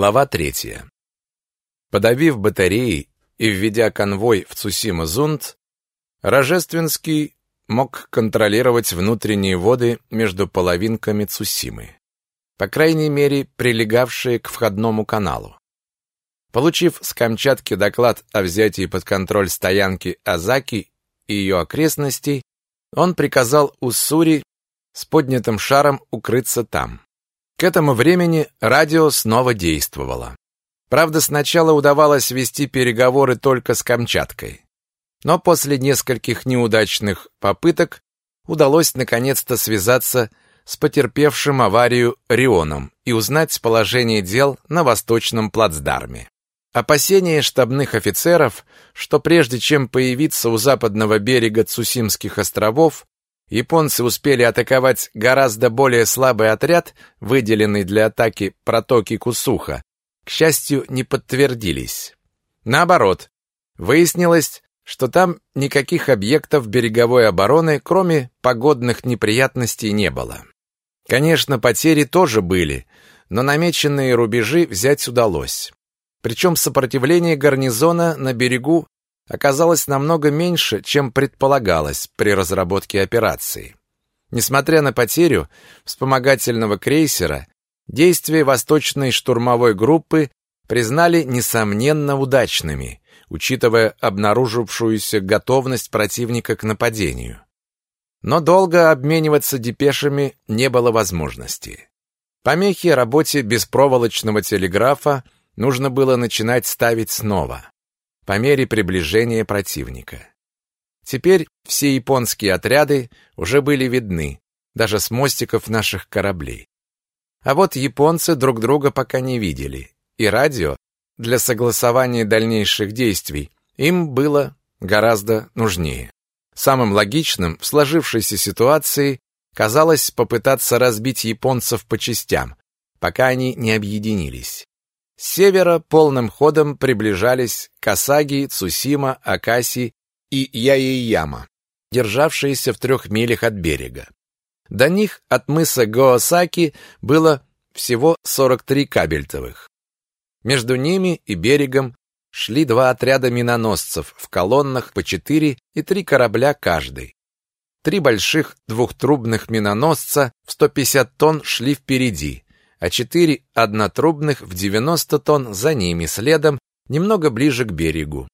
Глава третья. Подавив батареи и введя конвой в Цусима-Зунд, Рожественский мог контролировать внутренние воды между половинками Цусимы, по крайней мере, прилегавшие к входному каналу. Получив с Камчатки доклад о взятии под контроль стоянки Азаки и ее окрестностей, он приказал Уссури с поднятым шаром укрыться там. К этому времени радио снова действовало. Правда, сначала удавалось вести переговоры только с Камчаткой. Но после нескольких неудачных попыток удалось наконец-то связаться с потерпевшим аварию Рионом и узнать положение дел на восточном плацдарме. Опасения штабных офицеров, что прежде чем появиться у западного берега Цусимских островов, японцы успели атаковать гораздо более слабый отряд, выделенный для атаки протоки Кусуха, к счастью, не подтвердились. Наоборот, выяснилось, что там никаких объектов береговой обороны, кроме погодных неприятностей, не было. Конечно, потери тоже были, но намеченные рубежи взять удалось. Причем сопротивление гарнизона на берегу оказалось намного меньше, чем предполагалось при разработке операции. Несмотря на потерю вспомогательного крейсера, действия восточной штурмовой группы признали несомненно удачными, учитывая обнаружившуюся готовность противника к нападению. Но долго обмениваться депешами не было возможности. Помехи работе беспроволочного телеграфа нужно было начинать ставить снова по мере приближения противника. Теперь все японские отряды уже были видны, даже с мостиков наших кораблей. А вот японцы друг друга пока не видели, и радио для согласования дальнейших действий им было гораздо нужнее. Самым логичным в сложившейся ситуации казалось попытаться разбить японцев по частям, пока они не объединились. С севера полным ходом приближались Касаги, Цусима, Акаси и Яйяма, державшиеся в трех милях от берега. До них от мыса Гоосаки было всего 43 кабельтовых. Между ними и берегом шли два отряда миноносцев в колоннах по четыре и три корабля каждый. Три больших двухтрубных миноносца в 150 тонн шли впереди, а четыре однотрубных в 90 тонн за ними следом, немного ближе к берегу.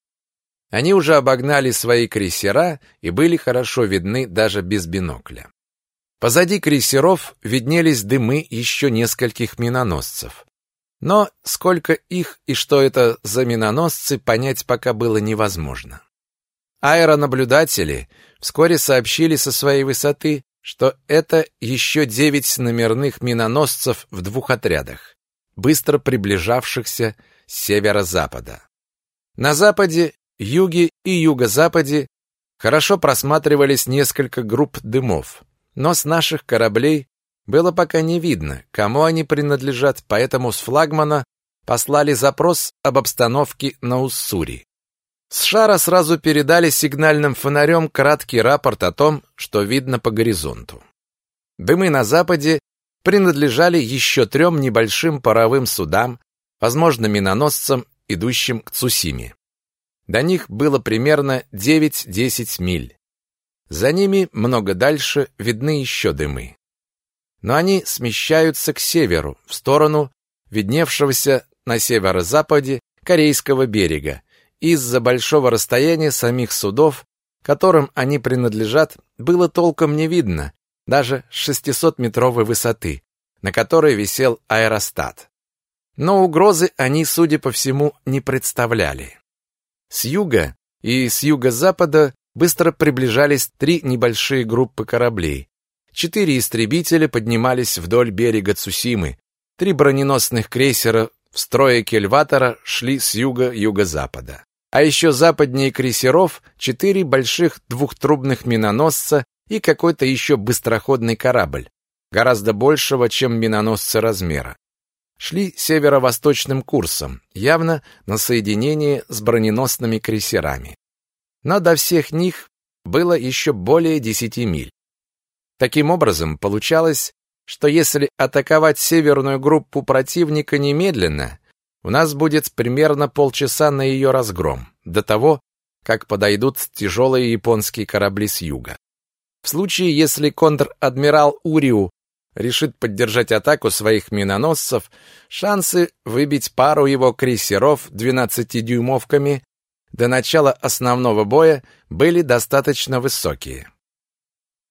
Они уже обогнали свои крейсера и были хорошо видны даже без бинокля. Позади крейсеров виднелись дымы еще нескольких миноносцев. Но сколько их и что это за миноносцы, понять пока было невозможно. Аэронаблюдатели вскоре сообщили со своей высоты, что это еще девять номерных миноносцев в двух отрядах, быстро приближавшихся с северо-запада. На западе, юге и юго-западе хорошо просматривались несколько групп дымов, но с наших кораблей было пока не видно, кому они принадлежат, поэтому с флагмана послали запрос об обстановке на Уссури. С шара сразу передали сигнальным фонарем краткий рапорт о том, что видно по горизонту. Дымы на западе принадлежали еще трем небольшим паровым судам, возможно, миноносцам, идущим к Цусиме. До них было примерно 9-10 миль. За ними много дальше видны еще дымы. Но они смещаются к северу, в сторону видневшегося на северо-западе Корейского берега, из-за большого расстояния самих судов, которым они принадлежат, было толком не видно, даже с 600-метровой высоты, на которой висел аэростат. Но угрозы они, судя по всему, не представляли. С юга и с юго-запада быстро приближались три небольшие группы кораблей. Четыре истребителя поднимались вдоль берега Цусимы, три броненосных крейсера в строе кельватора шли с юга-юго-запада. А еще западнее крейсеров четыре больших двухтрубных миноносца и какой-то еще быстроходный корабль, гораздо большего, чем миноносцы размера. Шли северо-восточным курсом, явно на соединение с броненосными крейсерами. Но до всех них было еще более десяти миль. Таким образом, получалось, что если атаковать северную группу противника немедленно, У нас будет примерно полчаса на ее разгром, до того, как подойдут тяжелые японские корабли с юга. В случае, если контр-адмирал Уриу решит поддержать атаку своих миноносцев, шансы выбить пару его крейсеров 12-дюймовками до начала основного боя были достаточно высокие.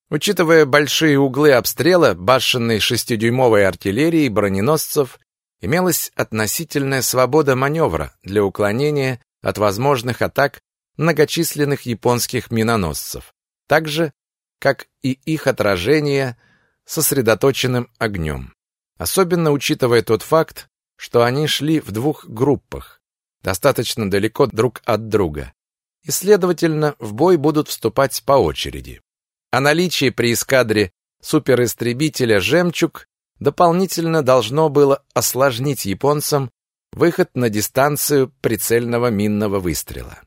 Учитывая большие углы обстрела башенной шестидюймовой артиллерии броненосцев, имелась относительная свобода маневра для уклонения от возможных атак многочисленных японских миноносцев, так же, как и их отражение сосредоточенным огнем. Особенно учитывая тот факт, что они шли в двух группах, достаточно далеко друг от друга, и, следовательно, в бой будут вступать по очереди. О наличии при эскадре суперистребителя «Жемчуг» дополнительно должно было осложнить японцам выход на дистанцию прицельного минного выстрела.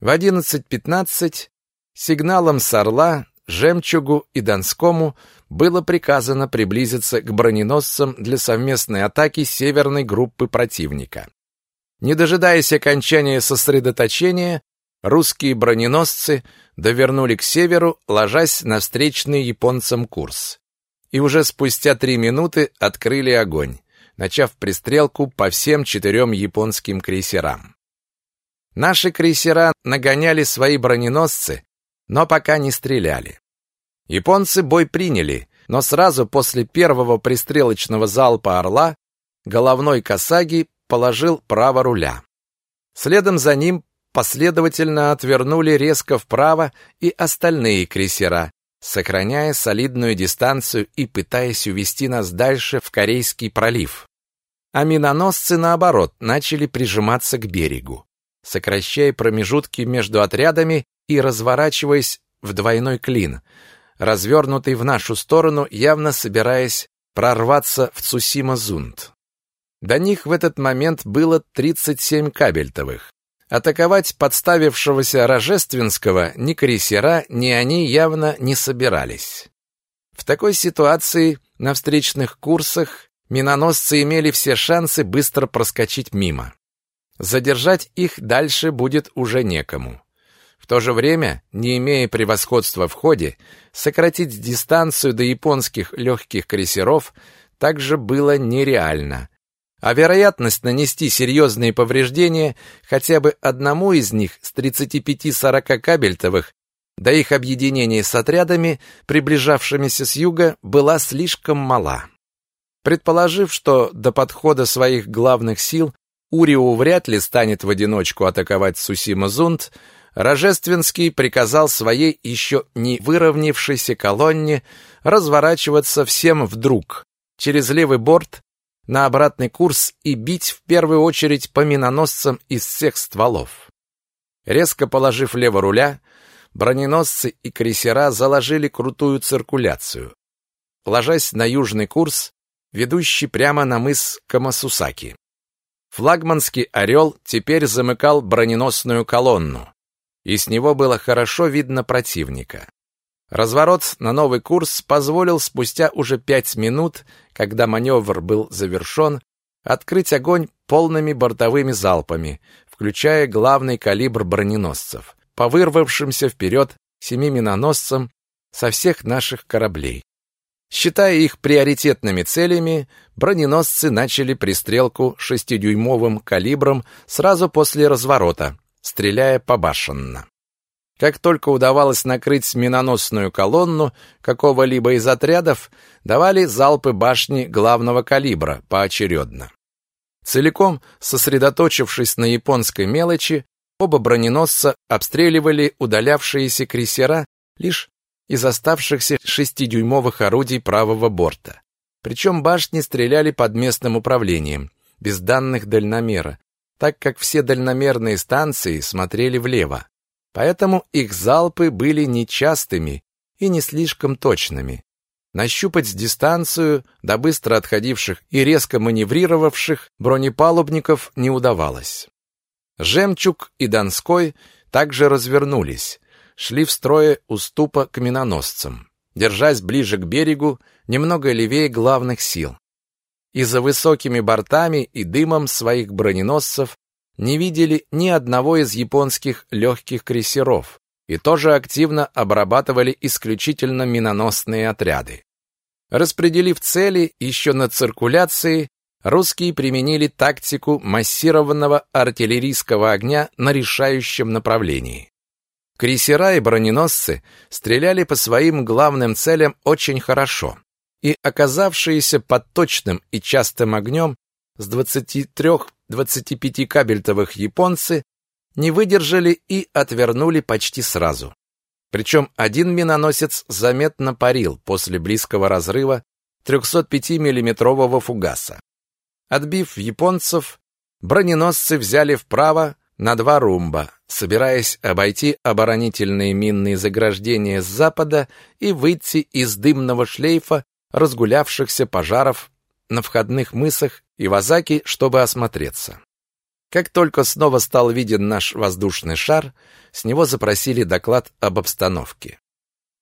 В 11.15 сигналом с «Орла» «Жемчугу» и «Донскому» было приказано приблизиться к броненосцам для совместной атаки северной группы противника. Не дожидаясь окончания сосредоточения, русские броненосцы довернули к северу, ложась на встречный японцам курс. И уже спустя три минуты открыли огонь, начав пристрелку по всем четырем японским крейсерам. Наши крейсера нагоняли свои броненосцы, но пока не стреляли. Японцы бой приняли, но сразу после первого пристрелочного залпа «Орла» головной Касаги положил право руля. Следом за ним последовательно отвернули резко вправо и остальные крейсера, сохраняя солидную дистанцию и пытаясь увести нас дальше в Корейский пролив. А миноносцы, наоборот, начали прижиматься к берегу, сокращая промежутки между отрядами и разворачиваясь в двойной клин, развернутый в нашу сторону, явно собираясь прорваться в Цусима-Зунд. До них в этот момент было 37 кабельтовых. Атаковать подставившегося Рожественского ни крейсера, ни они явно не собирались. В такой ситуации на встречных курсах миноносцы имели все шансы быстро проскочить мимо. Задержать их дальше будет уже некому. В то же время, не имея превосходства в ходе, сократить дистанцию до японских легких крейсеров также было нереально, а вероятность нанести серьезные повреждения хотя бы одному из них с 35-40 кабельтовых до их объединения с отрядами, приближавшимися с юга, была слишком мала. Предположив, что до подхода своих главных сил Уриу вряд ли станет в одиночку атаковать Сусима-Зунд, Рожественский приказал своей еще не выровнявшейся колонне разворачиваться всем вдруг через левый борт на обратный курс и бить в первую очередь по миноносцам из всех стволов. Резко положив лево руля, броненосцы и крейсера заложили крутую циркуляцию, ложась на южный курс, ведущий прямо на мыс Камасусаки. Флагманский «Орел» теперь замыкал броненосную колонну, и с него было хорошо видно противника. Разворот на новый курс позволил спустя уже пять минут, когда маневр был завершен, открыть огонь полными бортовыми залпами, включая главный калибр броненосцев, по вырвавшимся вперед семи миноносцам со всех наших кораблей. Считая их приоритетными целями, броненосцы начали пристрелку шестидюймовым калибром сразу после разворота, стреляя побашенно. Как только удавалось накрыть миноносную колонну какого-либо из отрядов, давали залпы башни главного калибра поочередно. Целиком сосредоточившись на японской мелочи, оба броненосца обстреливали удалявшиеся крейсера лишь из оставшихся шестидюймовых орудий правого борта. Причем башни стреляли под местным управлением, без данных дальномера, так как все дальномерные станции смотрели влево. Поэтому их залпы были нечастыми и не слишком точными. Нащупать дистанцию до быстро отходивших и резко маневрировавших бронепалубников не удавалось. «Жемчуг» и «Донской» также развернулись, шли в строе уступа к миноносцам, держась ближе к берегу, немного левее главных сил. и за высокими бортами и дымом своих броненосцев не видели ни одного из японских легких крейсеров и тоже активно обрабатывали исключительно миноносные отряды. Распределив цели еще на циркуляции, русские применили тактику массированного артиллерийского огня на решающем направлении. Крейсера и броненосцы стреляли по своим главным целям очень хорошо, и оказавшиеся под точным и частым огнем с 23-25 кабельтовых японцы не выдержали и отвернули почти сразу. Причем один миноносец заметно парил после близкого разрыва 305 миллиметрового фугаса. Отбив японцев, броненосцы взяли вправо на два румба, собираясь обойти оборонительные минные заграждения с запада и выйти из дымного шлейфа разгулявшихся пожаров на входных мысах и в Азаки, чтобы осмотреться. Как только снова стал виден наш воздушный шар, с него запросили доклад об обстановке.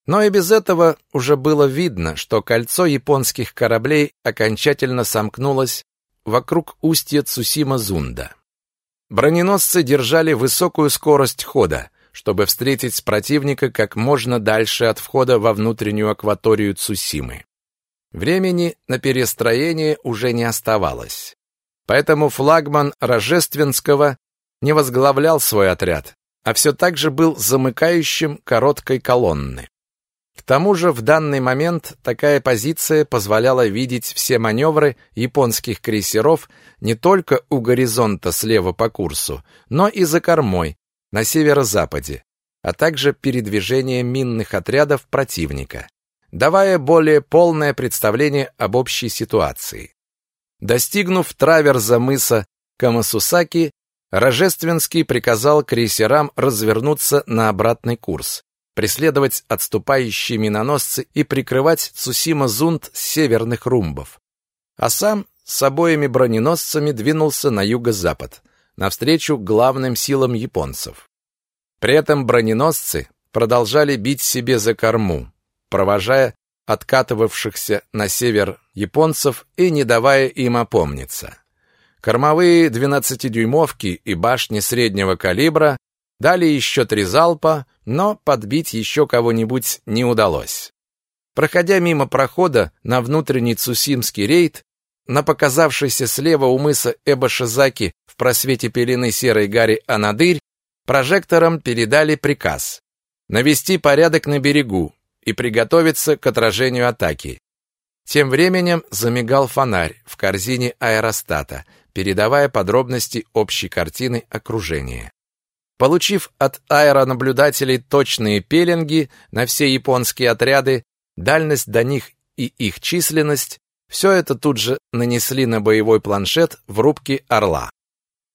Но и без этого уже было видно, что кольцо японских кораблей окончательно сомкнулось вокруг устья Цусима-Зунда. Броненосцы держали высокую скорость хода, чтобы встретить противника как можно дальше от входа во внутреннюю акваторию Цусимы. Времени на перестроение уже не оставалось. Поэтому флагман Рожественского не возглавлял свой отряд, а все так же был замыкающим короткой колонны. К тому же в данный момент такая позиция позволяла видеть все маневры японских крейсеров не только у горизонта слева по курсу, но и за кормой, на северо-западе, а также передвижение минных отрядов противника давая более полное представление об общей ситуации. Достигнув траверза мыса Камасусаки, Рожественский приказал крейсерам развернуться на обратный курс, преследовать отступающие миноносцы и прикрывать Цусима-Зунд с северных румбов. А сам с обоими броненосцами двинулся на юго-запад, навстречу главным силам японцев. При этом броненосцы продолжали бить себе за корму, провожая откатывавшихся на север японцев и не давая им опомниться. Кормовые 12-дюймовки и башни среднего калибра дали еще три залпа, но подбить еще кого-нибудь не удалось. Проходя мимо прохода на внутренний Цусимский рейд, на показавшийся слева у мыса Эбашизаки в просвете пелены серой гари Анадырь, прожектором передали приказ навести порядок на берегу, и приготовиться к отражению атаки. Тем временем замигал фонарь в корзине аэростата, передавая подробности общей картины окружения. Получив от аэронаблюдателей точные пеленги на все японские отряды, дальность до них и их численность, все это тут же нанесли на боевой планшет в рубке «Орла».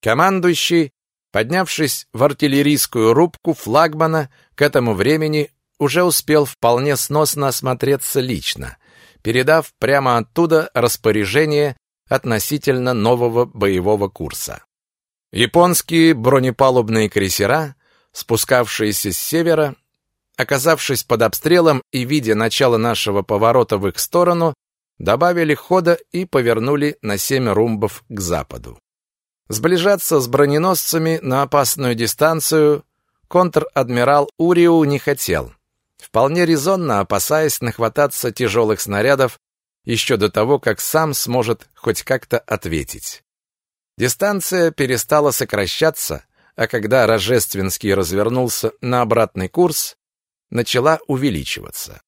Командующий, поднявшись в артиллерийскую рубку флагмана, к этому времени уже успел вполне сносно осмотреться лично, передав прямо оттуда распоряжение относительно нового боевого курса. Японские бронепалубные крейсера, спускавшиеся с севера, оказавшись под обстрелом и видя начало нашего поворота в их сторону, добавили хода и повернули на семь румбов к западу. Сближаться с броненосцами на опасную дистанцию контр-адмирал Уриу не хотел вполне резонно опасаясь нахвататься тяжелых снарядов еще до того, как сам сможет хоть как-то ответить. Дистанция перестала сокращаться, а когда Рожественский развернулся на обратный курс, начала увеличиваться.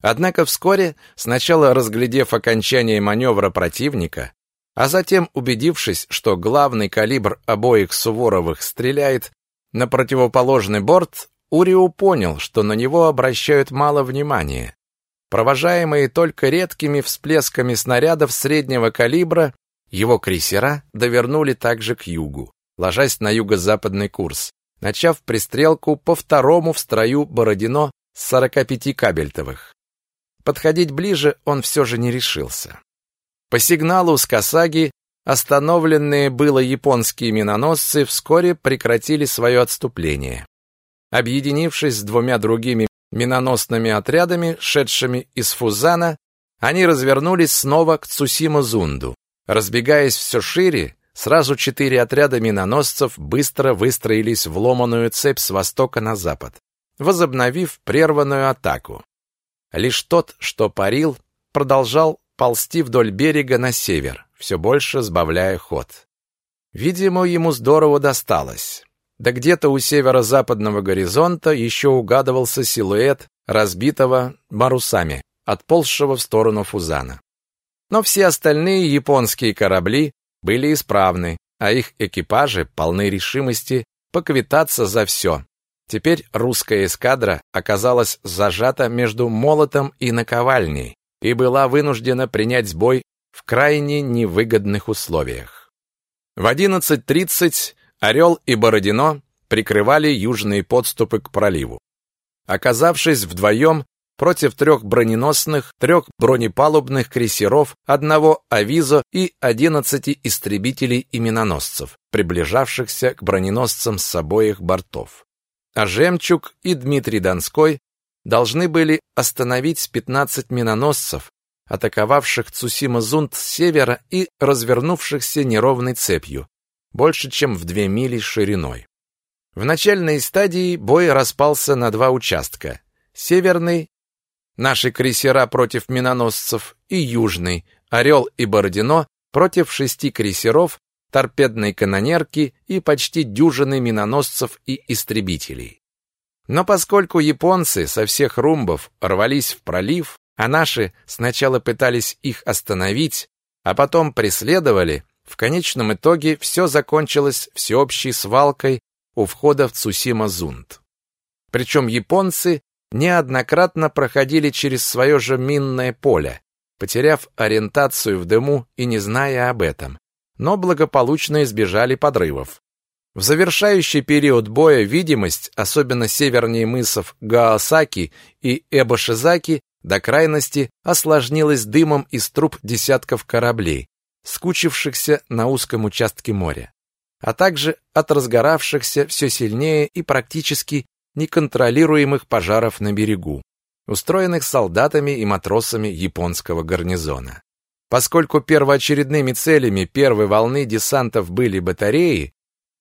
Однако вскоре, сначала разглядев окончание маневра противника, а затем убедившись, что главный калибр обоих Суворовых стреляет на противоположный борт, Уриу понял, что на него обращают мало внимания. Провожаемые только редкими всплесками снарядов среднего калибра, его крейсера довернули также к югу, ложась на юго-западный курс, начав пристрелку по второму в строю Бородино с 45 кабельтовых. Подходить ближе он все же не решился. По сигналу с Касаги остановленные было японские миноносцы вскоре прекратили свое отступление. Объединившись с двумя другими миноносными отрядами, шедшими из Фузана, они развернулись снова к Цусима-Зунду. Разбегаясь все шире, сразу четыре отряда миноносцев быстро выстроились в ломаную цепь с востока на запад, возобновив прерванную атаку. Лишь тот, что парил, продолжал ползти вдоль берега на север, все больше сбавляя ход. Видимо, ему здорово досталось. Да где-то у северо-западного горизонта еще угадывался силуэт разбитого марусами, отползшего в сторону Фузана. Но все остальные японские корабли были исправны, а их экипажи полны решимости поквитаться за все. Теперь русская эскадра оказалась зажата между молотом и наковальней и была вынуждена принять бой в крайне невыгодных условиях. В 11.30 Орел и Бородино прикрывали южные подступы к проливу. Оказавшись вдвоем против трех броненосных, трех бронепалубных крейсеров, одного авизо и одиннадцати истребителей и миноносцев, приближавшихся к броненосцам с обоих бортов. А «Жемчуг» и Дмитрий Донской должны были остановить 15 миноносцев, атаковавших Цусима-Зунд с севера и развернувшихся неровной цепью, больше чем в две мили шириной. В начальной стадии бой распался на два участка. Северный Наши крейсера против миноносцев и Южный, Орел и Бородино против шести крейсеров, торпедной канонерки и почти дюжины миноносцев и истребителей. Но поскольку японцы со всех румбов рвались в пролив, а наши сначала пытались их остановить, а потом преследовали, в конечном итоге все закончилось всеобщей свалкой у входа в Цусима-Зунд. Причем японцы неоднократно проходили через свое же минное поле, потеряв ориентацию в дыму и не зная об этом, но благополучно избежали подрывов. В завершающий период боя видимость, особенно севернее мысов Гаосаки и Эбошизаки, до крайности осложнилась дымом из труб десятков кораблей, скучившихся на узком участке моря, а также от разгоравшихся все сильнее и практически неконтролируемых пожаров на берегу, устроенных солдатами и матросами японского гарнизона. Поскольку первоочередными целями первой волны десантов были батареи,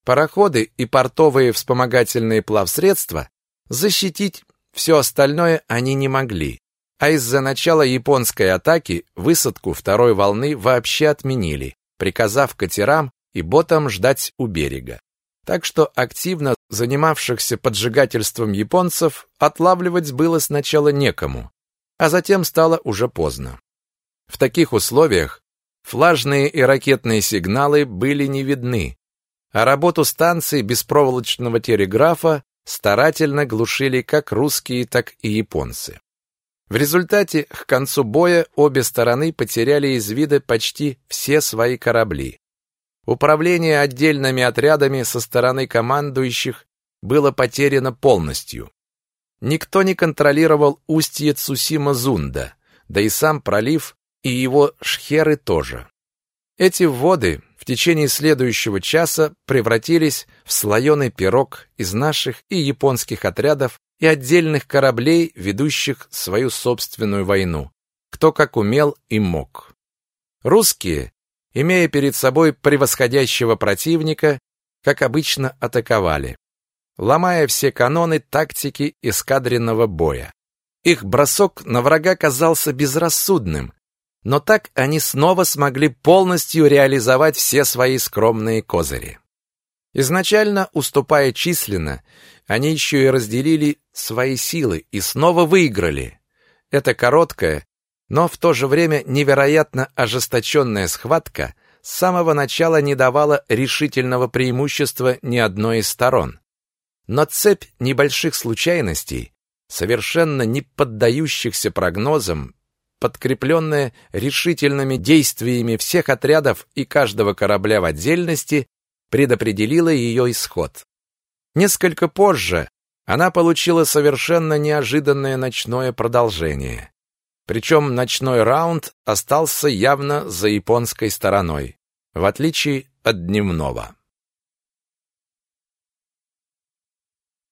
пароходы и портовые вспомогательные плавсредства, защитить все остальное они не могли. А из-за начала японской атаки высадку второй волны вообще отменили, приказав катерам и ботам ждать у берега так что активно занимавшихся поджигательством японцев отлавливать было сначала некому, а затем стало уже поздно. В таких условиях флажные и ракетные сигналы были не видны, а работу станций беспроволочного телеграфа старательно глушили как русские, так и японцы. В результате к концу боя обе стороны потеряли из вида почти все свои корабли. Управление отдельными отрядами со стороны командующих было потеряно полностью. Никто не контролировал устье Цусима-Зунда, да и сам пролив и его шхеры тоже. Эти воды течение следующего часа превратились в слоеный пирог из наших и японских отрядов и отдельных кораблей, ведущих свою собственную войну, кто как умел и мог. Русские имея перед собой превосходящего противника, как обычно атаковали, ломая все каноны тактики эскадренного боя. Их бросок на врага казался безрассудным, но так они снова смогли полностью реализовать все свои скромные козыри. Изначально, уступая численно, они еще и разделили свои силы и снова выиграли. Это короткое, но в то же время невероятно ожесточенная схватка с самого начала не давала решительного преимущества ни одной из сторон. Но цепь небольших случайностей, совершенно не поддающихся прогнозам, подкрепленная решительными действиями всех отрядов и каждого корабля в отдельности, предопределила ее исход. Несколько позже она получила совершенно неожиданное ночное продолжение. Причем ночной раунд остался явно за японской стороной, в отличие от дневного.